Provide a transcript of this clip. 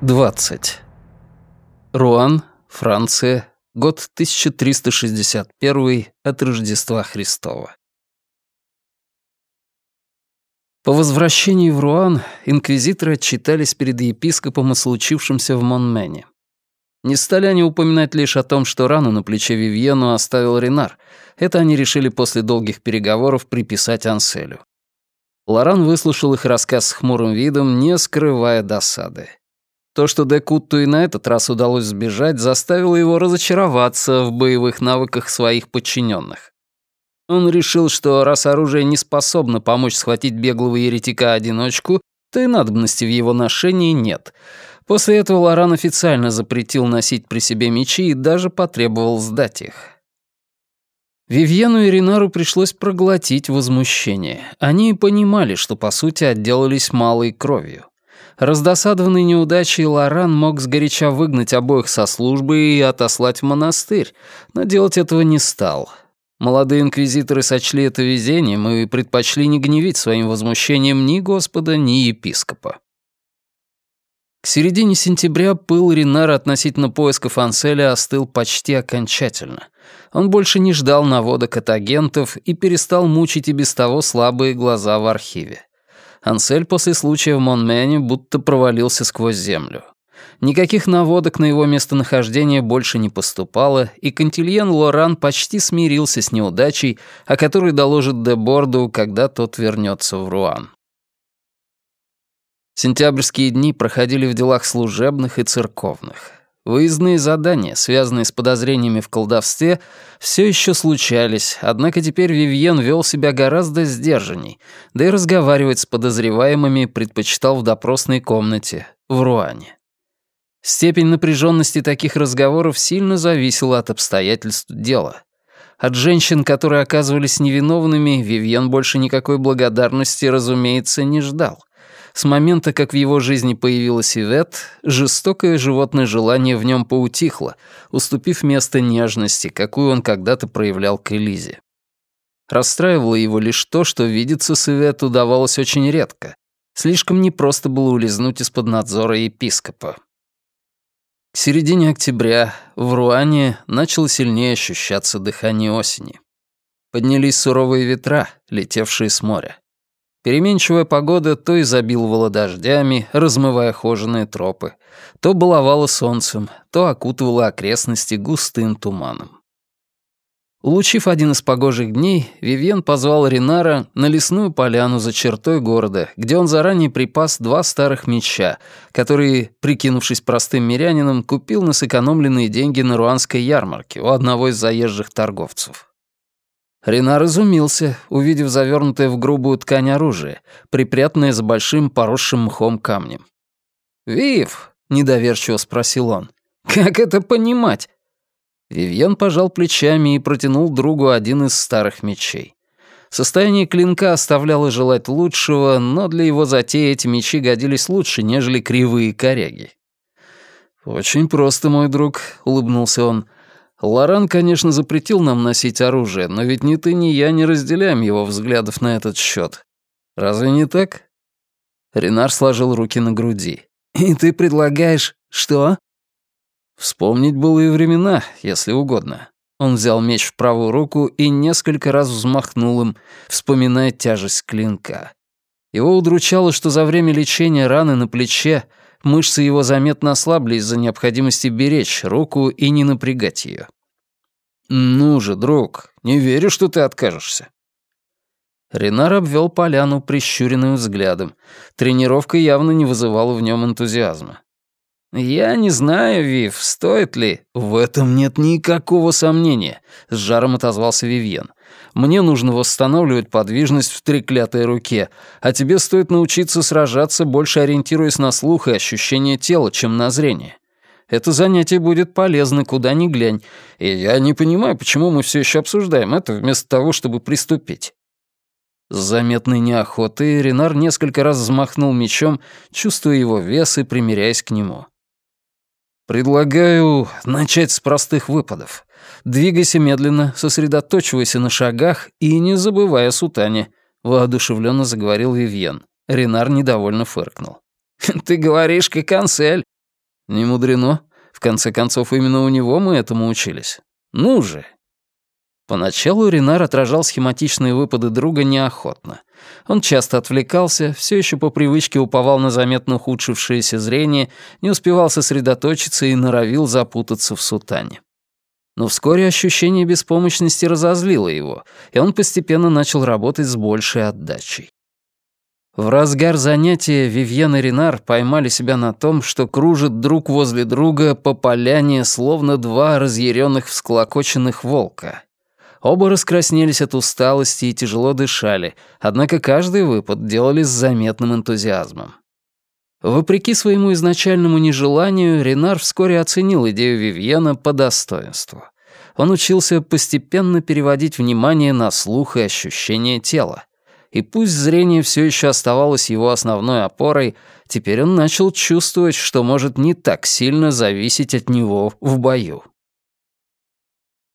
20. Руан, Франция, год 1361 от Рождества Христова. По возвращении в Руан инквизиторы отчитались перед епископом о случившемся в Монмене. Не стали они упоминать лишь о том, что рану на плече Вивьену оставил Ренар. Это они решили после долгих переговоров приписать Анселю. Лоран выслушал их рассказ с хмурым видом, не скрывая досады. То, что Декутту и на этот раз удалось сбежать, заставило его разочароваться в боевых навыках своих подчиненных. Он решил, что раз оружие не способно помочь схватить беглого еретика-одиночку, то и надобности в его ношении нет. После этого Лоран официально запретил носить при себе мечи и даже потребовал сдать их. Вивьену и Ринару пришлось проглотить возмущение. Они понимали, что по сути отделались малой кровью. Раздосадованный неудачей Лоран мог сгоряча выгнать обоих со службы и отослать в монастырь, но делать этого не стал. Молодые инквизиторы сочли это везением и предпочли не гневить своим возмущением ни Господа, ни епископа. К середине сентября пыл Ринара относительно поисков Анселя остыл почти окончательно. Он больше не ждал наводок от агентов и перестал мучить и без того слабые глаза в архиве. Ансель после случая в Монмене будто провалился сквозь землю. Никаких наводок на его местонахождение больше не поступало, и Кантильен Лоран почти смирился с неудачей, о которой доложит де Борду, когда тот вернется в Руан. Сентябрьские дни проходили в делах служебных и церковных. Выездные задания, связанные с подозрениями в колдовстве, все еще случались, однако теперь Вивьен вел себя гораздо сдержанней, да и разговаривать с подозреваемыми предпочитал в допросной комнате, в Руане. Степень напряженности таких разговоров сильно зависела от обстоятельств дела. От женщин, которые оказывались невиновными, Вивьен больше никакой благодарности, разумеется, не ждал. С момента, как в его жизни появилась Ивет, жестокое животное желание в нем поутихло, уступив место нежности, какую он когда-то проявлял к Элизе. Расстраивало его лишь то, что видеться с Ивет удавалось очень редко. Слишком непросто было улизнуть из-под надзора епископа. К середине октября в Руане начало сильнее ощущаться дыхание осени. Поднялись суровые ветра, летевшие с моря. Переменчивая погода то изобиловала дождями, размывая хоженые тропы, то баловала солнцем, то окутывала окрестности густым туманом. Улучив один из погожих дней, Вивьен позвал Ринара на лесную поляну за чертой города, где он заранее припас два старых меча, которые, прикинувшись простым мирянином, купил на сэкономленные деньги на руанской ярмарке у одного из заезжих торговцев. Ренар изумился, увидев завернутое в грубую ткань оружие, припрятанное за большим поросшим мхом камнем. «Вив», — недоверчиво спросил он, — «как это понимать?» Вивьен пожал плечами и протянул другу один из старых мечей. Состояние клинка оставляло желать лучшего, но для его затеи эти мечи годились лучше, нежели кривые коряги. «Очень просто, мой друг», — улыбнулся он. Лоран, конечно, запретил нам носить оружие, но ведь ни ты, ни я не разделяем его взглядов на этот счет. Разве не так? Ренар сложил руки на груди. И ты предлагаешь что? Вспомнить былые времена, если угодно. Он взял меч в правую руку и несколько раз взмахнул им, вспоминая тяжесть клинка. Его удручало, что за время лечения раны на плече Мышцы его заметно ослабли из-за необходимости беречь руку и не напрягать ее. «Ну же, друг, не верю, что ты откажешься». Ренар обвел поляну прищуренным взглядом. Тренировка явно не вызывала в нем энтузиазма. «Я не знаю, Вив, стоит ли...» «В этом нет никакого сомнения», — с жаром отозвался Вивьен. Мне нужно восстанавливать подвижность в треклятой руке, а тебе стоит научиться сражаться, больше ориентируясь на слух и ощущение тела, чем на зрение. Это занятие будет полезно, куда ни глянь, и я не понимаю, почему мы все еще обсуждаем это, вместо того, чтобы приступить». С заметной неохотой Ренар несколько раз взмахнул мечом, чувствуя его вес и примиряясь к нему. «Предлагаю начать с простых выпадов. Двигайся медленно, сосредоточивайся на шагах и не забывай о сутане», — воодушевленно заговорил Вивьен. Ренар недовольно фыркнул. «Ты говоришь, как Ансель». Не мудрено. В конце концов, именно у него мы этому учились. Ну же!» Поначалу Ренар отражал схематичные выпады друга неохотно. Он часто отвлекался, все еще по привычке уповал на заметно ухудшившееся зрение, не успевал сосредоточиться и норовил запутаться в сутане. Но вскоре ощущение беспомощности разозлило его, и он постепенно начал работать с большей отдачей. В разгар занятия Вивьен и Ренар поймали себя на том, что кружат друг возле друга по поляне, словно два разъяренных всклокоченных волка — Оба раскраснелись от усталости и тяжело дышали, однако каждый выпад делали с заметным энтузиазмом. Вопреки своему изначальному нежеланию, Ренар вскоре оценил идею Вивьена по достоинству. Он учился постепенно переводить внимание на слух и ощущение тела. И пусть зрение все еще оставалось его основной опорой, теперь он начал чувствовать, что может не так сильно зависеть от него в бою.